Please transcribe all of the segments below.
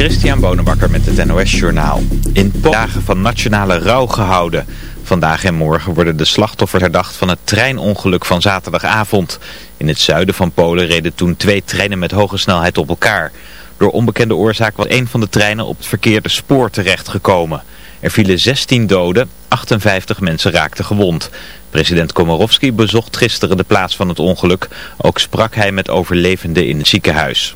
Christian Bonenbakker met het NOS Journaal. In dagen van nationale rouw gehouden. Vandaag en morgen worden de slachtoffers herdacht van het treinongeluk van zaterdagavond. In het zuiden van Polen reden toen twee treinen met hoge snelheid op elkaar. Door onbekende oorzaak was een van de treinen op het verkeerde spoor terechtgekomen. Er vielen 16 doden, 58 mensen raakten gewond. President Komorowski bezocht gisteren de plaats van het ongeluk. Ook sprak hij met overlevenden in het ziekenhuis.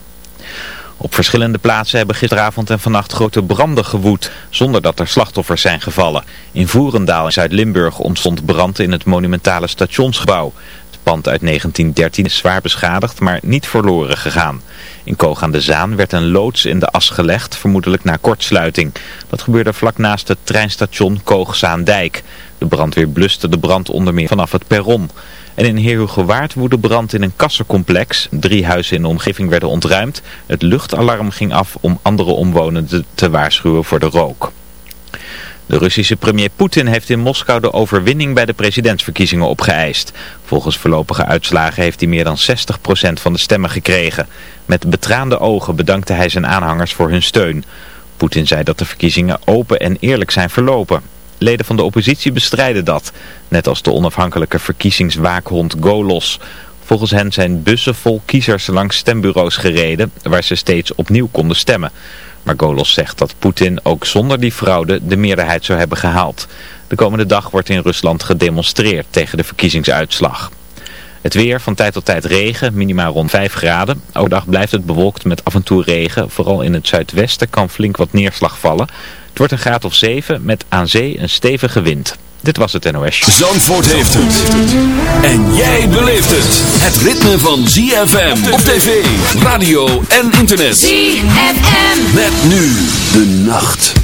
Op verschillende plaatsen hebben gisteravond en vannacht grote branden gewoed, zonder dat er slachtoffers zijn gevallen. In Voerendaal in Zuid-Limburg ontstond brand in het monumentale stationsgebouw. Het pand uit 1913 is zwaar beschadigd, maar niet verloren gegaan. In Koog aan de Zaan werd een loods in de as gelegd, vermoedelijk na kortsluiting. Dat gebeurde vlak naast het treinstation Koog-Zaandijk. De brandweer bluste de brand onder meer vanaf het perron. En in Heerhugowaard woedde brand in een kassencomplex. Drie huizen in de omgeving werden ontruimd. Het luchtalarm ging af om andere omwonenden te waarschuwen voor de rook. De Russische premier Poetin heeft in Moskou de overwinning bij de presidentsverkiezingen opgeëist. Volgens voorlopige uitslagen heeft hij meer dan 60% van de stemmen gekregen. Met betraande ogen bedankte hij zijn aanhangers voor hun steun. Poetin zei dat de verkiezingen open en eerlijk zijn verlopen. Leden van de oppositie bestrijden dat, net als de onafhankelijke verkiezingswaakhond Golos. Volgens hen zijn bussen vol kiezers langs stembureaus gereden, waar ze steeds opnieuw konden stemmen. Maar Golos zegt dat Poetin ook zonder die fraude de meerderheid zou hebben gehaald. De komende dag wordt in Rusland gedemonstreerd tegen de verkiezingsuitslag. Het weer, van tijd tot tijd regen, minimaal rond 5 graden. Overdag blijft het bewolkt met af en toe regen. Vooral in het zuidwesten kan flink wat neerslag vallen. Het wordt een graad of 7 met aan zee een stevige wind. Dit was het NOS. Zandvoort heeft het. En jij beleeft het. Het ritme van ZFM op tv, radio en internet. ZFM. Met nu de nacht.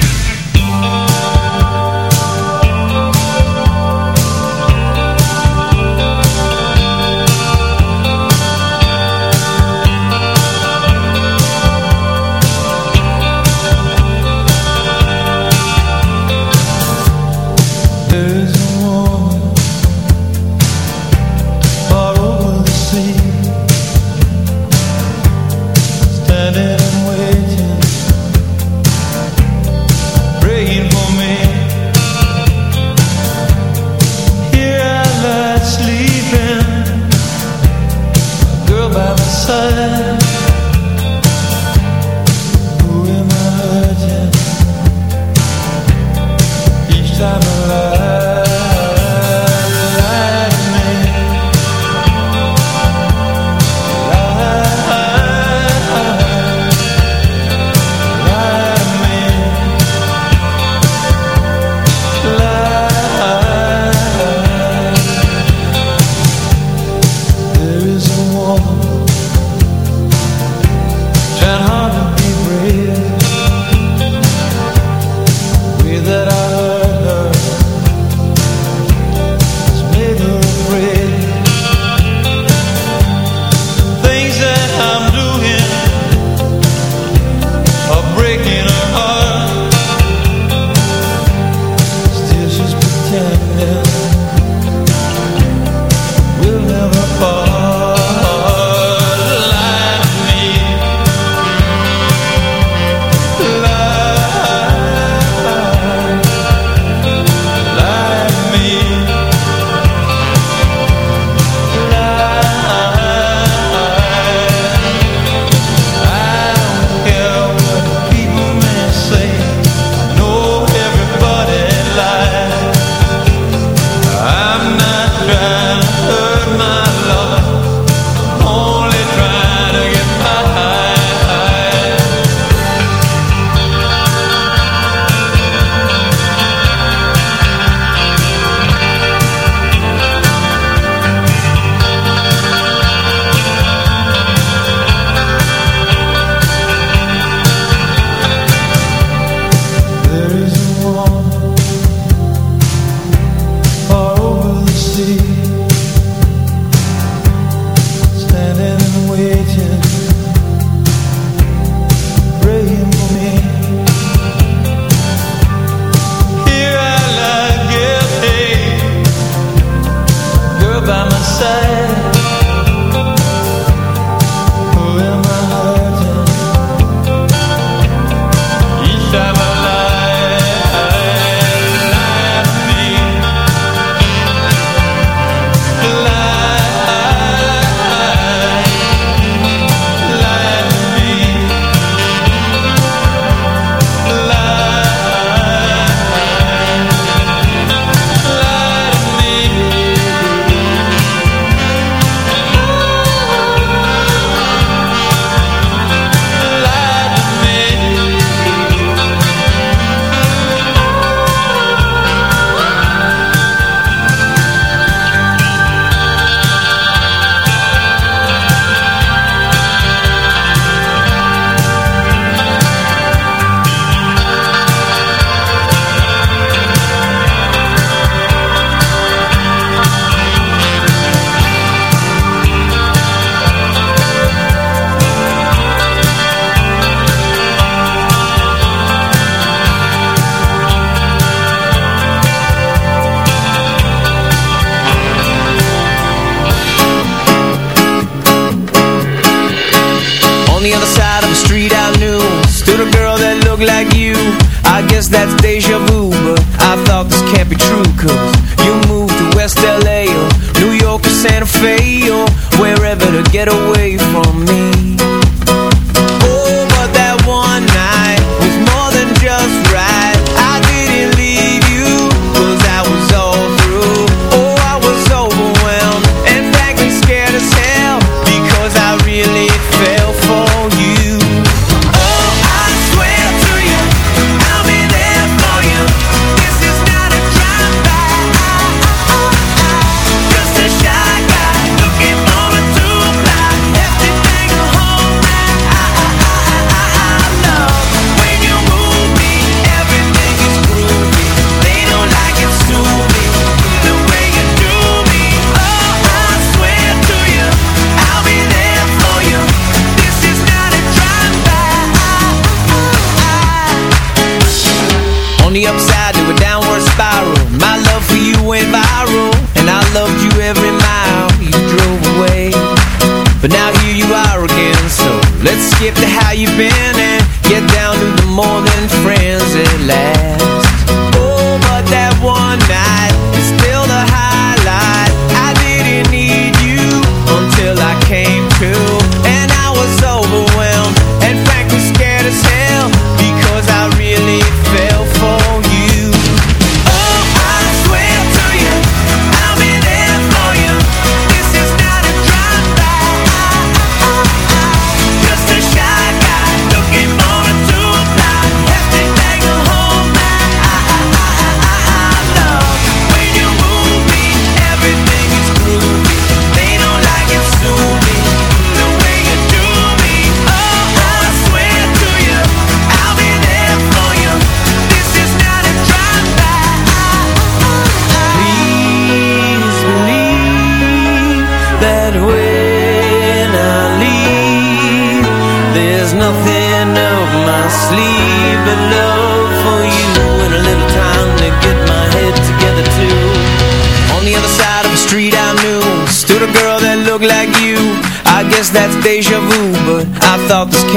like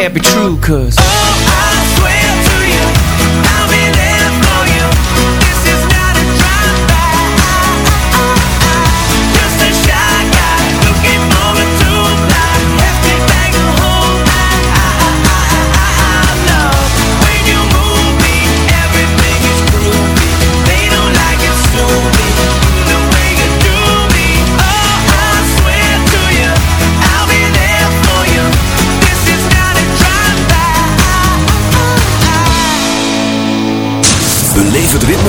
can't be true,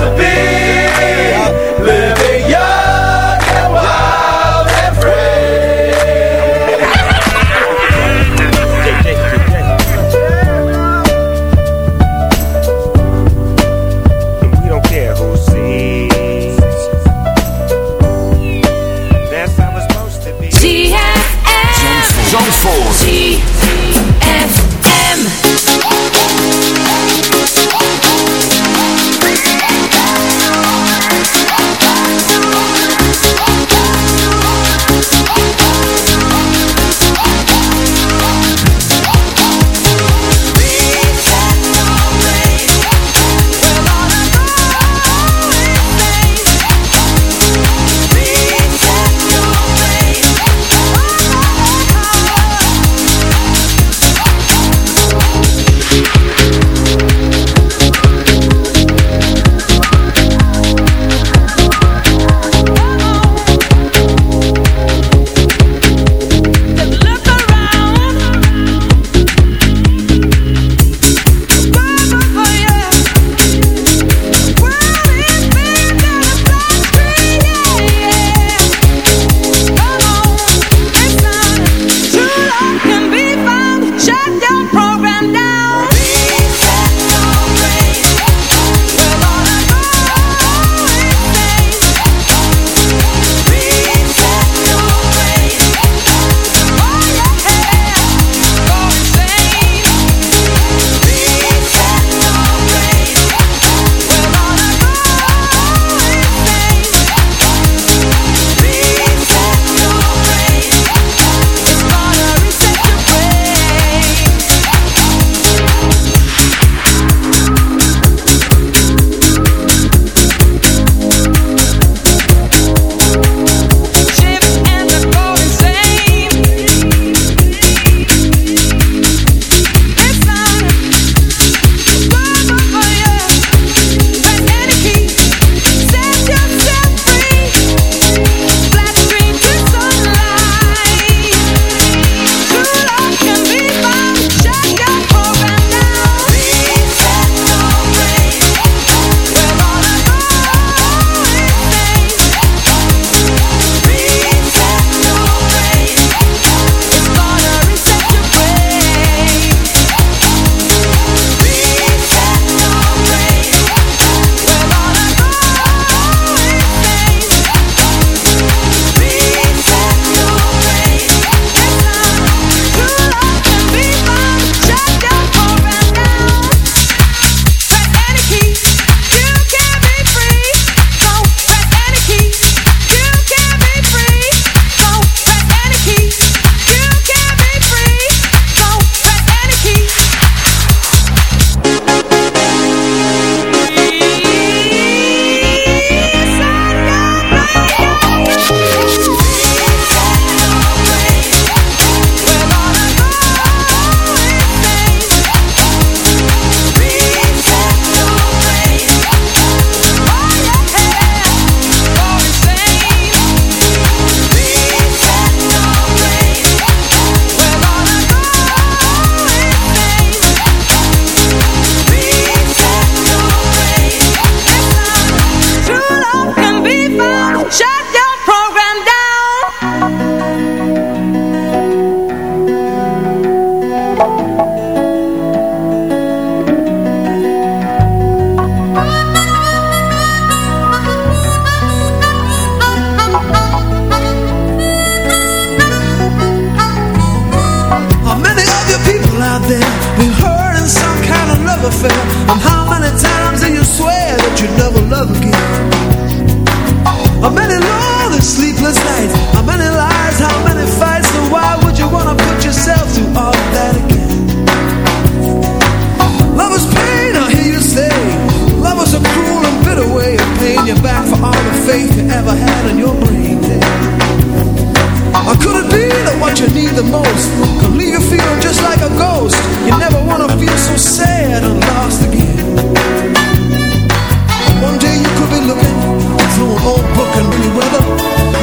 the big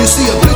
see a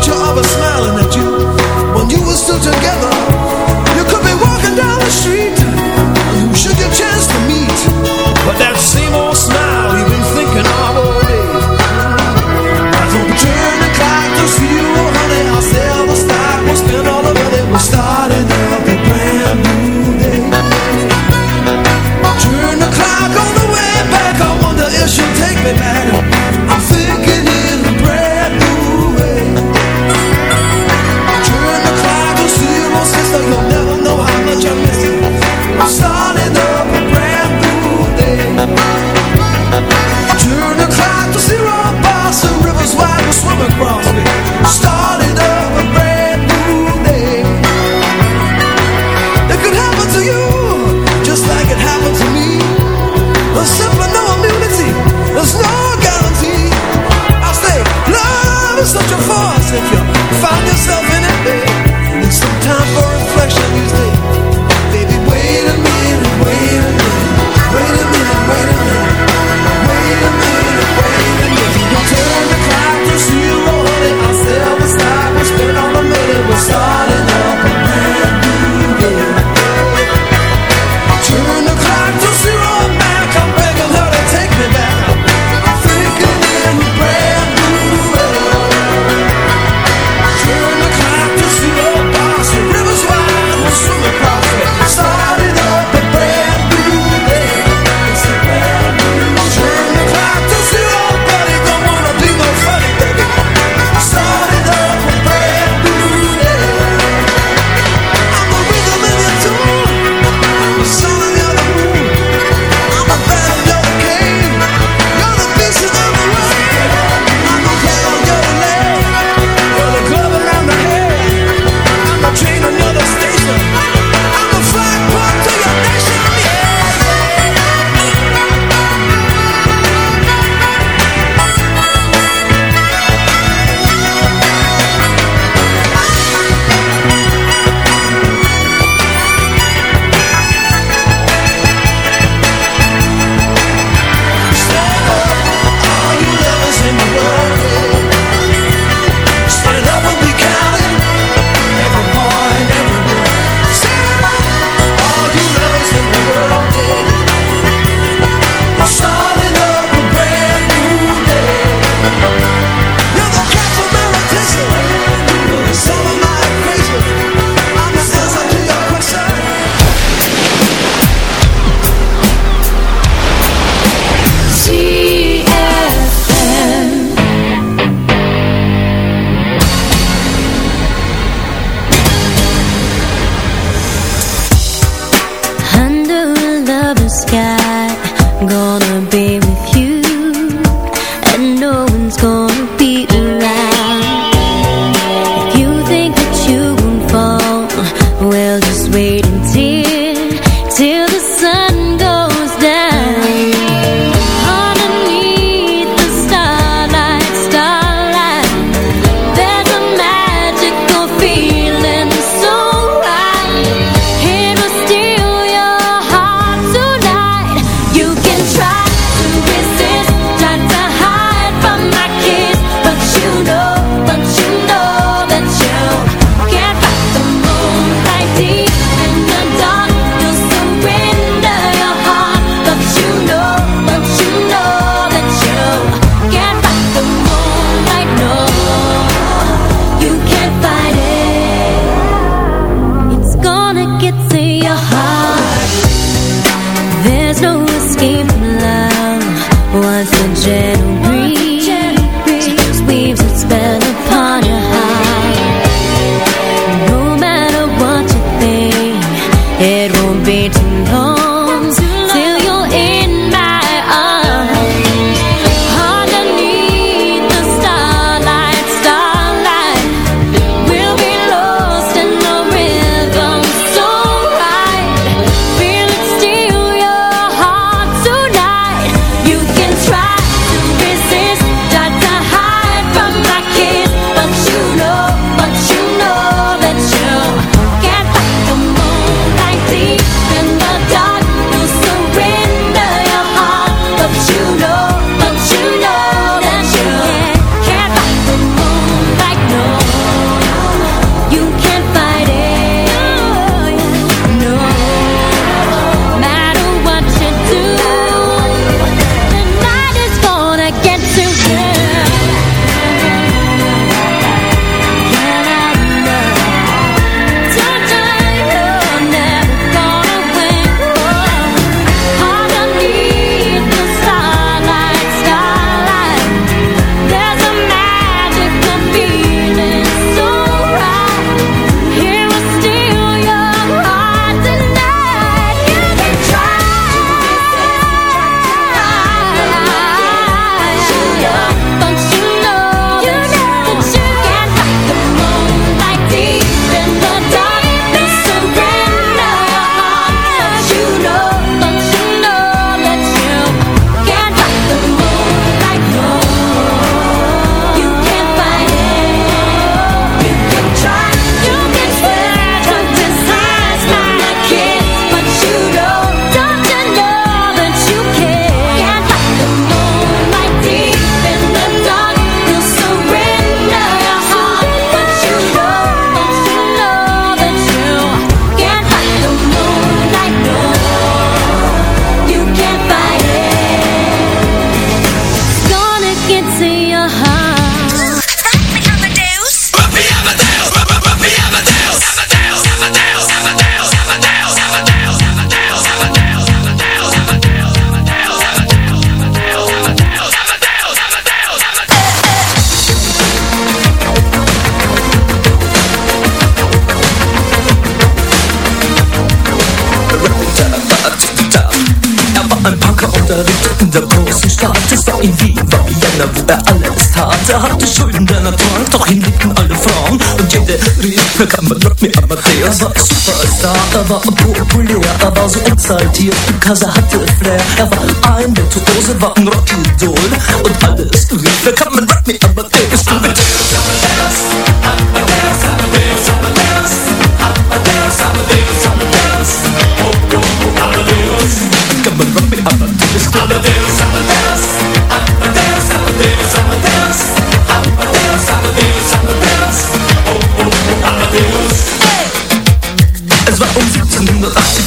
Er Superstar, er war populär, er war so exaltiert, er hatte Flair. Er war ein Virtuose, war ein Rockidol. Und alles rief, mir kann man Rock me Amadeus. Du mit Come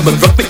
Come on, rock me